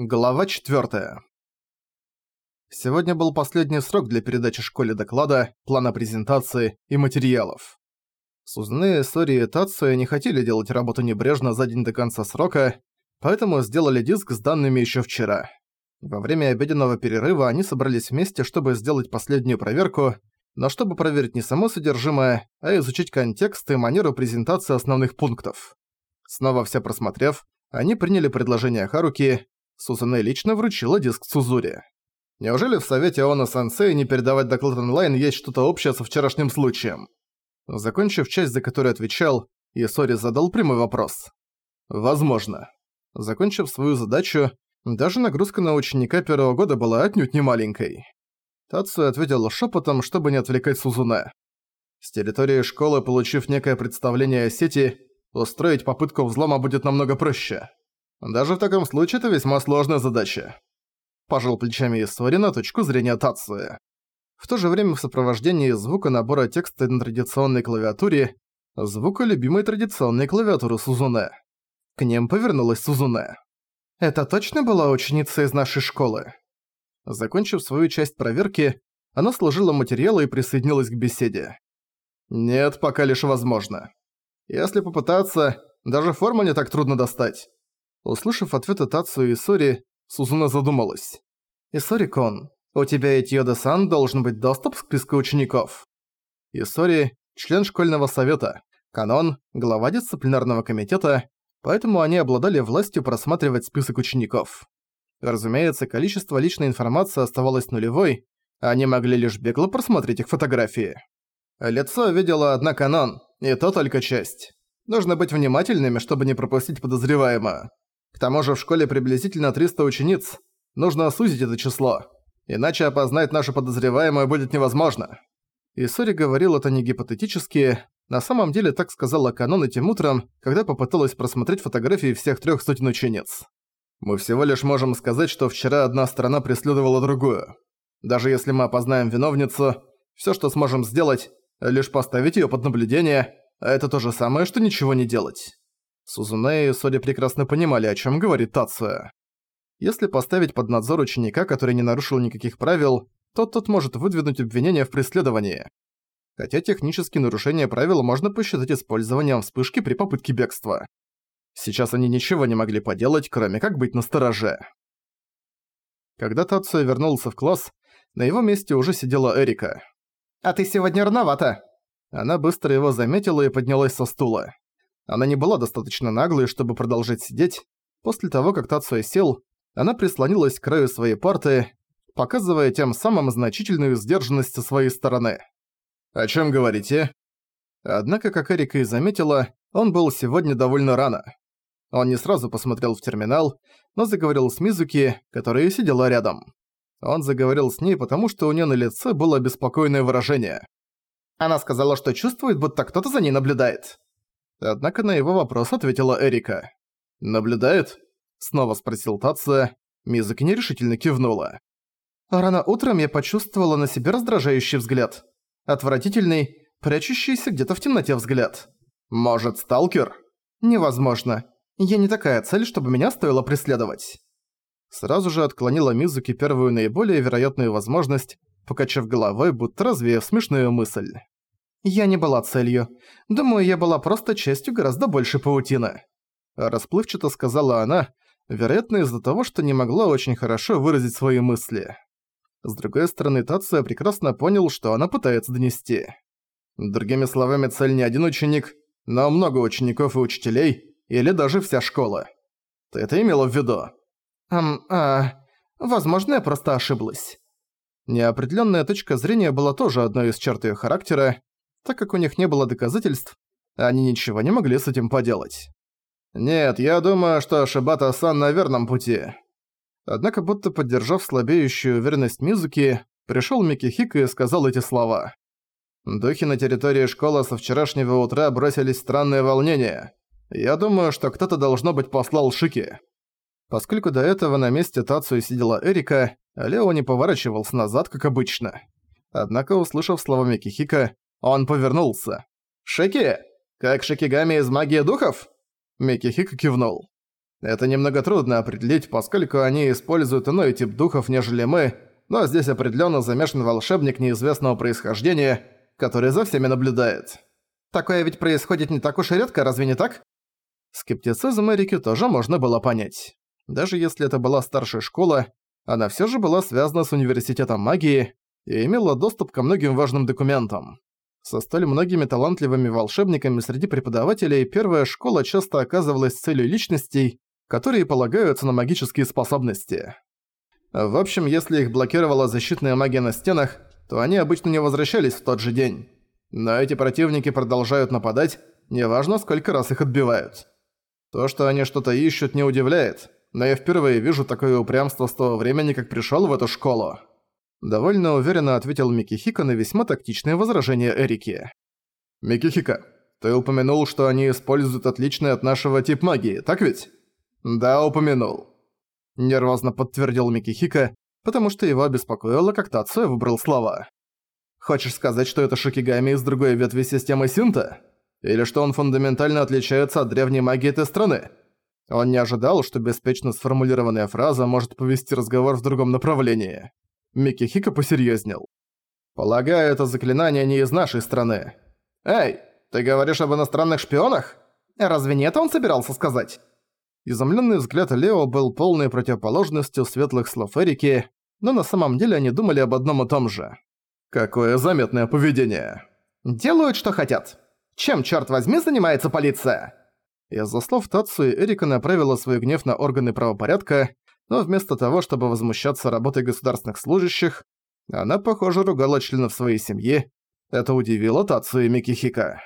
Глава 4. Сегодня был последний срок для передачи школе доклада, плана презентации и материалов. Сузны, Сори и Тацуя не хотели делать работу небрежно за день до конца срока, поэтому сделали диск с данными еще вчера. Во время обеденного перерыва они собрались вместе, чтобы сделать последнюю проверку, но чтобы проверить не само содержимое, а изучить контекст и манеру презентации основных пунктов. Снова все просмотрев, они приняли предложение Харуки, Сузуне лично вручила диск Сузуре. Неужели в совете Оно Сенсей не передавать доклад онлайн есть что-то общее со вчерашним случаем? Закончив часть, за которую отвечал, Исори задал прямой вопрос. Возможно. Закончив свою задачу, даже нагрузка на ученика первого года была отнюдь не маленькой. Тацу ответил шепотом, чтобы не отвлекать Сузуне. С территории школы, получив некое представление о сети, устроить попытку взлома будет намного проще. Даже в таком случае это весьма сложная задача. Пожал плечами Исори на точку зрения Тации. В то же время в сопровождении звука набора текста на традиционной клавиатуре, звука любимой традиционной клавиатуры Сузуне. К ним повернулась Сузуне. «Это точно была ученица из нашей школы?» Закончив свою часть проверки, она сложила материалы и присоединилась к беседе. «Нет, пока лишь возможно. Если попытаться, даже форму не так трудно достать. Услышав ответы Тацу и Исори, Сузуна задумалась. «Исори-кон, у тебя и Тьода-сан должен быть доступ к списку учеников». Исори – член школьного совета, Канон – глава дисциплинарного комитета, поэтому они обладали властью просматривать список учеников. Разумеется, количество личной информации оставалось нулевой, они могли лишь бегло просмотреть их фотографии. Лицо видела одна Канон, и то только часть. Нужно быть внимательными, чтобы не пропустить подозреваемого. К тому же в школе приблизительно 300 учениц. Нужно сузить это число. Иначе опознать нашу подозреваемую будет невозможно. Исори говорил это не гипотетически. На самом деле так сказала Канон этим утром, когда попыталась просмотреть фотографии всех трех сотен учениц. Мы всего лишь можем сказать, что вчера одна сторона преследовала другую. Даже если мы опознаем виновницу, все, что сможем сделать, лишь поставить ее под наблюдение, а это то же самое, что ничего не делать. Сузуне и Соди прекрасно понимали, о чем говорит Тация. Если поставить под надзор ученика, который не нарушил никаких правил, то тот может выдвинуть обвинение в преследовании. Хотя технически нарушение правил можно посчитать использованием вспышки при попытке бегства. Сейчас они ничего не могли поделать, кроме как быть настороже. Когда Тация вернулся в класс, на его месте уже сидела Эрика. «А ты сегодня рановато!» Она быстро его заметила и поднялась со стула. Она не была достаточно наглой, чтобы продолжать сидеть. После того, как Тацуя сел, она прислонилась к краю своей парты, показывая тем самым значительную сдержанность со своей стороны. «О чем говорите?» Однако, как Эрика и заметила, он был сегодня довольно рано. Он не сразу посмотрел в терминал, но заговорил с Мизуки, которая сидела рядом. Он заговорил с ней, потому что у нее на лице было беспокойное выражение. Она сказала, что чувствует, будто кто-то за ней наблюдает. Однако на его вопрос ответила Эрика. «Наблюдает?» – снова спросил Татсо. Мизуки нерешительно кивнула. Рано утром я почувствовала на себе раздражающий взгляд. Отвратительный, прячущийся где-то в темноте взгляд. «Может, сталкер?» «Невозможно. Я не такая цель, чтобы меня стоило преследовать». Сразу же отклонила Мизуки первую наиболее вероятную возможность, покачав головой, будто развеяв смешную мысль. Я не была целью. Думаю, я была просто частью гораздо больше паутины. Расплывчато сказала она, вероятно из-за того, что не могла очень хорошо выразить свои мысли. С другой стороны, Тация прекрасно понял, что она пытается донести. Другими словами, цель не один ученик, но много учеников и учителей, или даже вся школа. Ты это имела в виду? Эм, а... Возможно, я просто ошиблась. Неопределённая точка зрения была тоже одной из черт её характера, так как у них не было доказательств, они ничего не могли с этим поделать. «Нет, я думаю, что Шибата-сан на верном пути». Однако, будто поддержав слабеющую уверенность Мизуки, пришёл Микихика и сказал эти слова. «Духи на территории школы со вчерашнего утра бросились странное волнение. Я думаю, что кто-то, должно быть, послал Шики». Поскольку до этого на месте Тацию сидела Эрика, Лео не поворачивался назад, как обычно. Однако, услышав слова Микихика, он повернулся. «Шики? Как Шикигами из магии духов?» Микихика кивнул. Это немного трудно определить, поскольку они используют иной тип духов, нежели мы, но здесь определенно замешан волшебник неизвестного происхождения, который за всеми наблюдает. Такое ведь происходит не так уж и редко, разве не так? Скептицизм Эрики тоже можно было понять. Даже если это была старшая школа, она все же была связана с университетом магии и имела доступ ко многим важным документам. Со столь многими талантливыми волшебниками среди преподавателей первая школа часто оказывалась целью личностей, которые полагаются на магические способности. В общем, если их блокировала защитная магия на стенах, то они обычно не возвращались в тот же день. Но эти противники продолжают нападать, неважно сколько раз их отбивают. То, что они что-то ищут, не удивляет, но я впервые вижу такое упрямство с того времени, как пришёл в эту школу. Довольно уверенно ответил Микихика на весьма тактичное возражение Эрики. «Микихика, ты упомянул, что они используют отличный от нашего тип магии, так ведь?» «Да, упомянул». Нервозно подтвердил Микихика, потому что его обеспокоило, как Тацуя выбрал слова. «Хочешь сказать, что это Шикигами из другой ветви системы Синта? Или что он фундаментально отличается от древней магии этой страны?» Он не ожидал, что беспечно сформулированная фраза может повести разговор в другом направлении. Микки посерьезнел. «Полагаю, это заклинание не из нашей страны. Эй, ты говоришь об иностранных шпионах? Разве не это он собирался сказать?» Изумленный взгляд Лео был полной противоположностью светлых слов Эрики, но на самом деле они думали об одном и том же. «Какое заметное поведение!» «Делают, что хотят. Чем, черт возьми, занимается полиция?» Из-за слов Тацуи Эрика направила свой гнев на органы правопорядка, но вместо того, чтобы возмущаться работой государственных служащих, она, похоже, ругала членов своей семьи. Это удивило Тацу и Микихика.